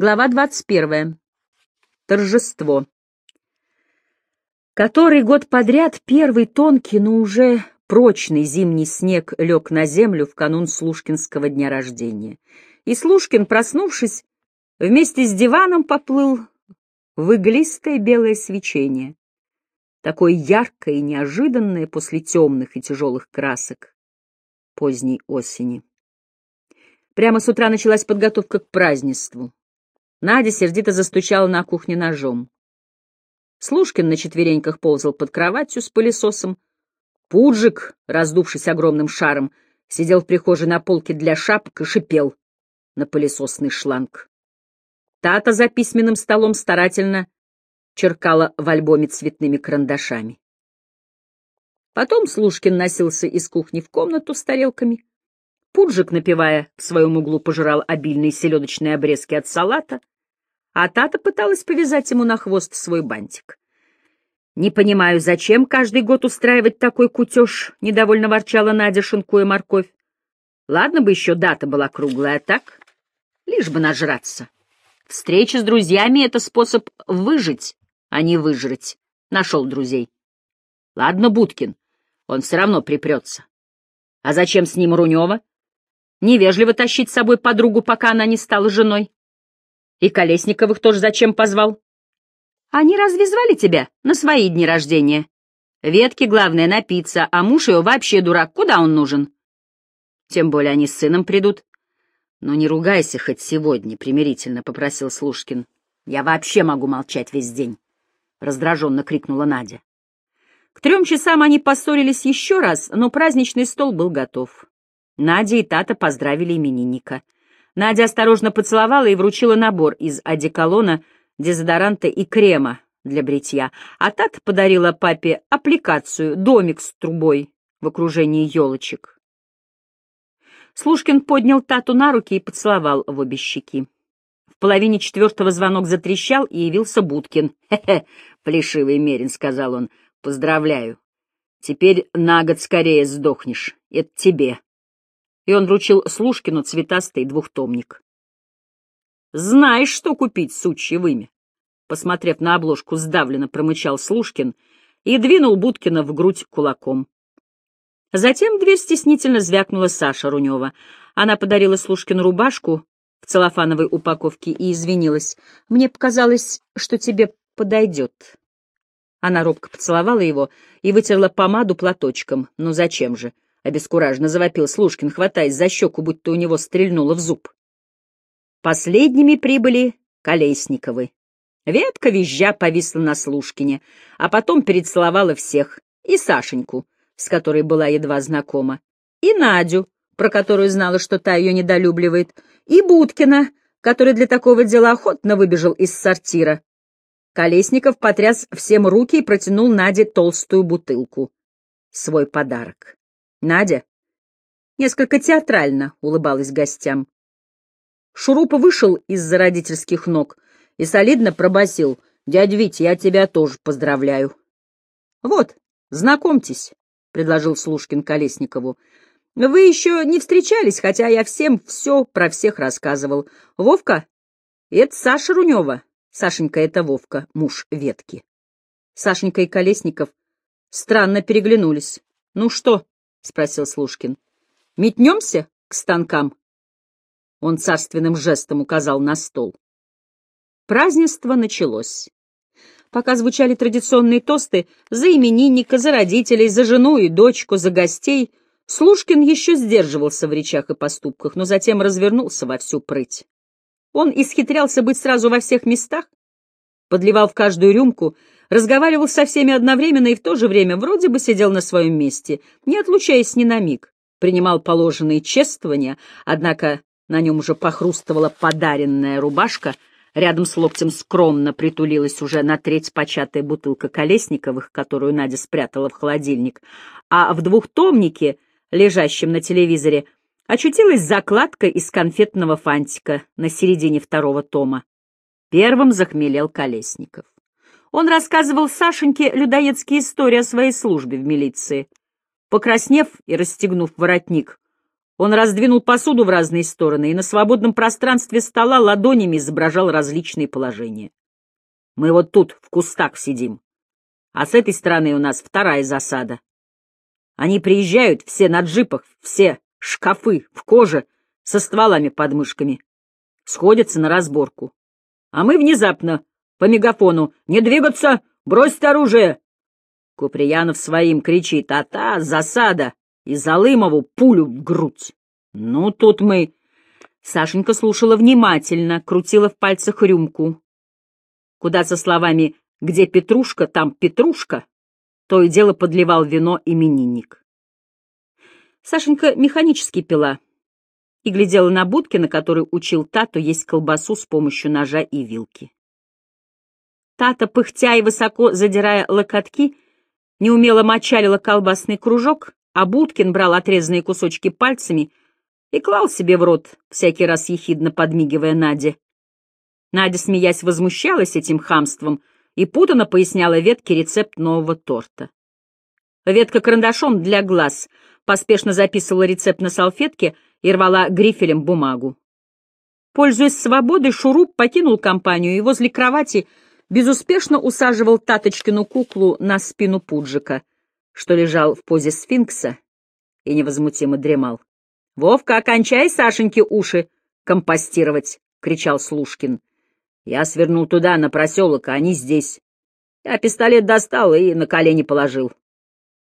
Глава 21. Торжество. Который год подряд первый тонкий, но уже прочный зимний снег лег на землю в канун Слушкинского дня рождения. И Слушкин, проснувшись, вместе с диваном поплыл в иглистое белое свечение, такое яркое и неожиданное после темных и тяжелых красок поздней осени. Прямо с утра началась подготовка к празднеству. Надя сердито застучала на кухне ножом. Слушкин на четвереньках ползал под кроватью с пылесосом. Пуджик, раздувшись огромным шаром, сидел в прихожей на полке для шапок и шипел на пылесосный шланг. Тата за письменным столом старательно черкала в альбоме цветными карандашами. Потом Слушкин носился из кухни в комнату с тарелками, Пуджик, напивая, в своем углу пожирал обильные селедочные обрезки от салата, а Тата пыталась повязать ему на хвост свой бантик. «Не понимаю, зачем каждый год устраивать такой кутеж?» — недовольно ворчала Надя, шинкуя морковь. «Ладно бы еще дата была круглая, а так? Лишь бы нажраться. Встреча с друзьями — это способ выжить, а не выжрать. Нашел друзей. Ладно, Будкин, он все равно припрется. А зачем с ним Рунева? Невежливо тащить с собой подругу, пока она не стала женой. И Колесниковых тоже зачем позвал? Они разве звали тебя на свои дни рождения? Ветки, главное, напиться, а муж ее вообще дурак, куда он нужен? Тем более они с сыном придут. Ну не ругайся хоть сегодня, — примирительно попросил Слушкин. Я вообще могу молчать весь день, — раздраженно крикнула Надя. К трем часам они поссорились еще раз, но праздничный стол был готов. Надя и Тата поздравили именинника. Надя осторожно поцеловала и вручила набор из одеколона, дезодоранта и крема для бритья, а Тата подарила папе аппликацию, домик с трубой в окружении елочек. Слушкин поднял Тату на руки и поцеловал в обе щеки. В половине четвертого звонок затрещал, и явился Будкин. «Хе-хе, плешивый Мерин», — сказал он, — «поздравляю. Теперь на год скорее сдохнешь. Это тебе» и он вручил Слушкину цветастый двухтомник. «Знаешь, что купить, сучье вымя?» Посмотрев на обложку, сдавленно промычал Слушкин и двинул Будкина в грудь кулаком. Затем дверь стеснительно звякнула Саша Рунева. Она подарила Слушкину рубашку в целлофановой упаковке и извинилась. «Мне показалось, что тебе подойдет». Она робко поцеловала его и вытерла помаду платочком. «Ну зачем же?» — обескураженно завопил Слушкин, хватаясь за щеку, будто у него стрельнуло в зуб. Последними прибыли Колесниковы. Ветка визжа повисла на Слушкине, а потом перецеловала всех, и Сашеньку, с которой была едва знакома, и Надю, про которую знала, что та ее недолюбливает, и Будкина, который для такого дела охотно выбежал из сортира. Колесников потряс всем руки и протянул Наде толстую бутылку. Свой подарок. Надя несколько театрально улыбалась гостям. Шурупа вышел из-за родительских ног и солидно пробасил. «Дядь Вить, я тебя тоже поздравляю». «Вот, знакомьтесь», — предложил Слушкин Колесникову. «Вы еще не встречались, хотя я всем все про всех рассказывал. Вовка — это Саша Рунева. Сашенька — это Вовка, муж Ветки». Сашенька и Колесников странно переглянулись. «Ну что?» — спросил Слушкин. — Метнемся к станкам? Он царственным жестом указал на стол. Празднество началось. Пока звучали традиционные тосты за именинника, за родителей, за жену и дочку, за гостей, Слушкин еще сдерживался в речах и поступках, но затем развернулся во всю прыть. Он исхитрялся быть сразу во всех местах, подливал в каждую рюмку, разговаривал со всеми одновременно и в то же время вроде бы сидел на своем месте, не отлучаясь ни на миг, принимал положенные чествования, однако на нем уже похрустывала подаренная рубашка, рядом с локтем скромно притулилась уже на треть початая бутылка Колесниковых, которую Надя спрятала в холодильник, а в двухтомнике, лежащем на телевизоре, очутилась закладка из конфетного фантика на середине второго тома. Первым захмелел Колесников. Он рассказывал Сашеньке людоедские истории о своей службе в милиции. Покраснев и расстегнув воротник, Он раздвинул посуду в разные стороны и на свободном пространстве стола ладонями изображал различные положения. Мы вот тут, в кустах, сидим. А с этой стороны у нас вторая засада. Они приезжают все на джипах, все шкафы в коже, со стволами под мышками. Сходятся на разборку. А мы внезапно по мегафону «Не двигаться! Бросить оружие!» Куприянов своим кричит «А-та! Засада!» и Залымову пулю в грудь. Ну, тут мы... Сашенька слушала внимательно, крутила в пальцах рюмку. Куда со словами «Где Петрушка, там Петрушка?» то и дело подливал вино именинник. Сашенька механически пила и глядела на будки, на которой учил Тату есть колбасу с помощью ножа и вилки. Тата, пыхтя и высоко задирая локотки, неумело мочалила колбасный кружок, а Будкин брал отрезанные кусочки пальцами и клал себе в рот, всякий раз ехидно подмигивая Наде. Надя, смеясь, возмущалась этим хамством и путано поясняла ветке рецепт нового торта. Ветка карандашом для глаз поспешно записывала рецепт на салфетке и рвала грифелем бумагу. Пользуясь свободой, Шуруп покинул компанию и возле кровати безуспешно усаживал Таточкину куклу на спину Пуджика — что лежал в позе сфинкса и невозмутимо дремал. — Вовка, окончай Сашеньке уши компостировать! — кричал Слушкин. Я свернул туда, на проселок, а они здесь. Я пистолет достал и на колени положил.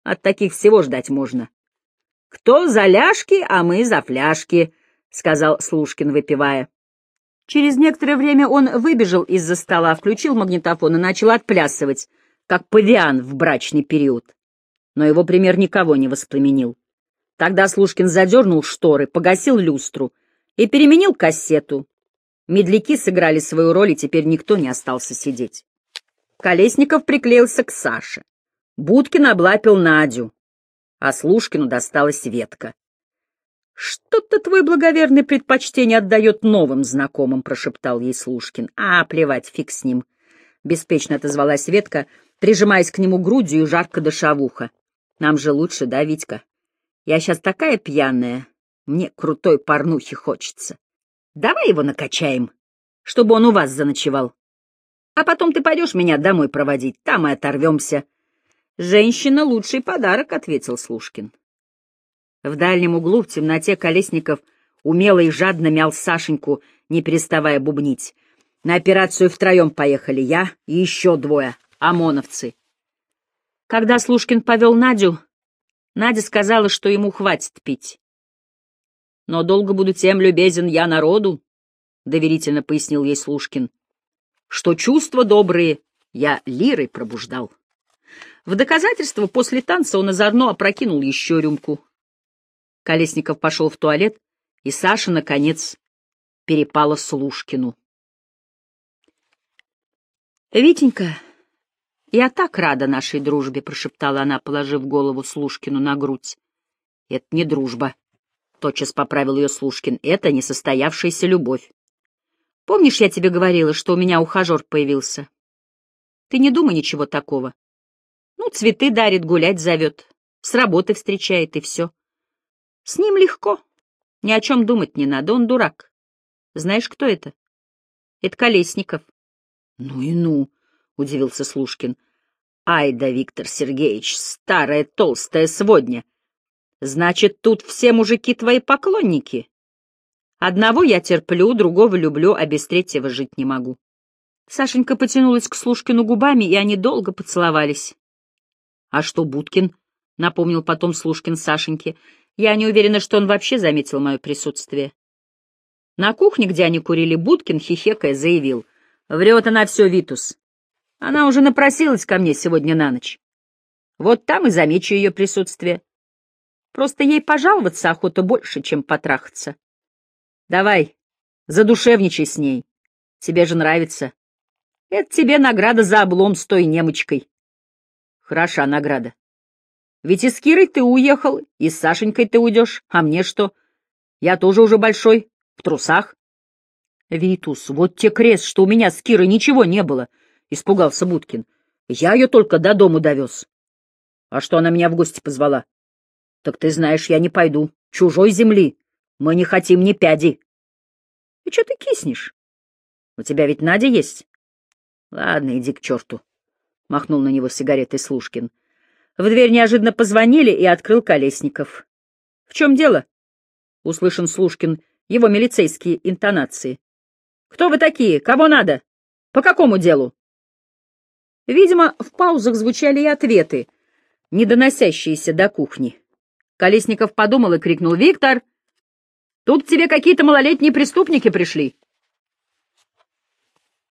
От таких всего ждать можно. — Кто за ляжки, а мы за фляжки, — сказал Слушкин, выпивая. Через некоторое время он выбежал из-за стола, включил магнитофон и начал отплясывать, как павиан в брачный период но его пример никого не воспламенил. Тогда Слушкин задернул шторы, погасил люстру и переменил кассету. Медляки сыграли свою роль, и теперь никто не остался сидеть. Колесников приклеился к Саше. Будкин облапил Надю, а Слушкину досталась ветка. — Что-то твой благоверный предпочтение отдает новым знакомым, — прошептал ей Слушкин. — А, плевать, фиг с ним. Беспечно отозвалась ветка, прижимаясь к нему грудью и жарко дыша. Нам же лучше, да, Витька? Я сейчас такая пьяная, мне крутой порнухи хочется. Давай его накачаем, чтобы он у вас заночевал. А потом ты пойдешь меня домой проводить, там и оторвемся. Женщина — лучший подарок, — ответил Слушкин. В дальнем углу в темноте Колесников умело и жадно мял Сашеньку, не переставая бубнить. На операцию втроем поехали я и еще двое, ОМОНовцы. Когда Слушкин повел Надю, Надя сказала, что ему хватит пить. «Но долго буду тем любезен я народу», — доверительно пояснил ей Слушкин, «что чувства добрые я лирой пробуждал». В доказательство после танца он озорно опрокинул еще рюмку. Колесников пошел в туалет, и Саша, наконец, перепала Слушкину. «Витенька», «Я так рада нашей дружбе», — прошептала она, положив голову Слушкину на грудь. «Это не дружба», — тотчас поправил ее Слушкин. «Это несостоявшаяся любовь. Помнишь, я тебе говорила, что у меня ухажер появился? Ты не думай ничего такого. Ну, цветы дарит, гулять зовет, с работы встречает и все. С ним легко, ни о чем думать не надо, он дурак. Знаешь, кто это? Это Колесников». «Ну и ну!» — удивился Слушкин. «Ай да, Виктор Сергеевич, старая толстая сводня! Значит, тут все мужики твои поклонники? Одного я терплю, другого люблю, а без третьего жить не могу». Сашенька потянулась к Слушкину губами, и они долго поцеловались. «А что Будкин?» — напомнил потом Слушкин Сашеньке. «Я не уверена, что он вообще заметил мое присутствие». На кухне, где они курили, Будкин, хихекая, заявил. «Врет она все, Витус. Она уже напросилась ко мне сегодня на ночь. Вот там и замечу ее присутствие. Просто ей пожаловаться охота больше, чем потрахаться. Давай, задушевничай с ней. Тебе же нравится. Это тебе награда за облом с той немочкой. Хороша награда. Ведь и с Кирой ты уехал, и с Сашенькой ты уйдешь, а мне что? Я тоже уже большой, в трусах. Витус, вот те крест, что у меня с Кирой ничего не было —— испугался Будкин. «Я ее только до дому довез». «А что она меня в гости позвала?» «Так ты знаешь, я не пойду. Чужой земли. Мы не хотим ни пяди. И что ты киснешь? У тебя ведь Надя есть. Ладно, иди к черту. Махнул на него сигаретой Слушкин. В дверь неожиданно позвонили и открыл Колесников. — В чем дело? — услышан Слушкин его милицейские интонации. — Кто вы такие? Кого надо? По какому делу? Видимо, в паузах звучали и ответы, не доносящиеся до кухни. Колесников подумал и крикнул «Виктор!» Тут к тебе какие-то малолетние преступники пришли.